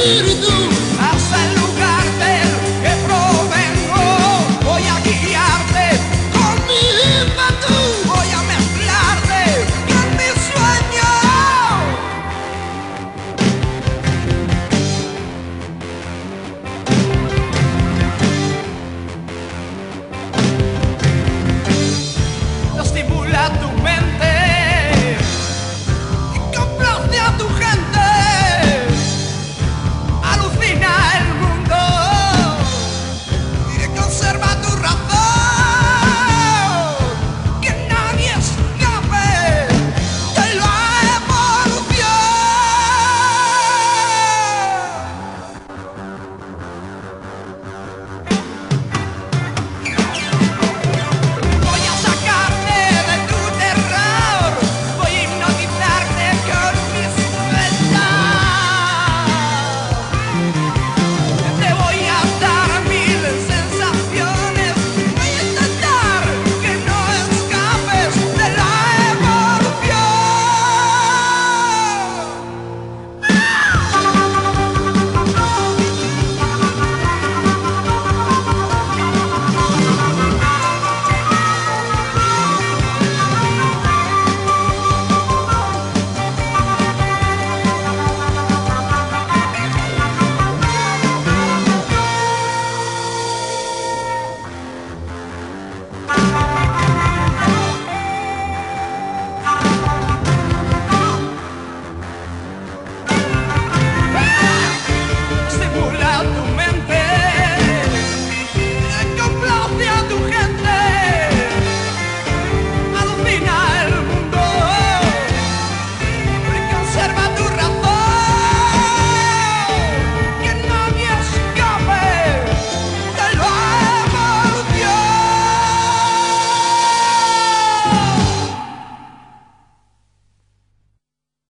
bir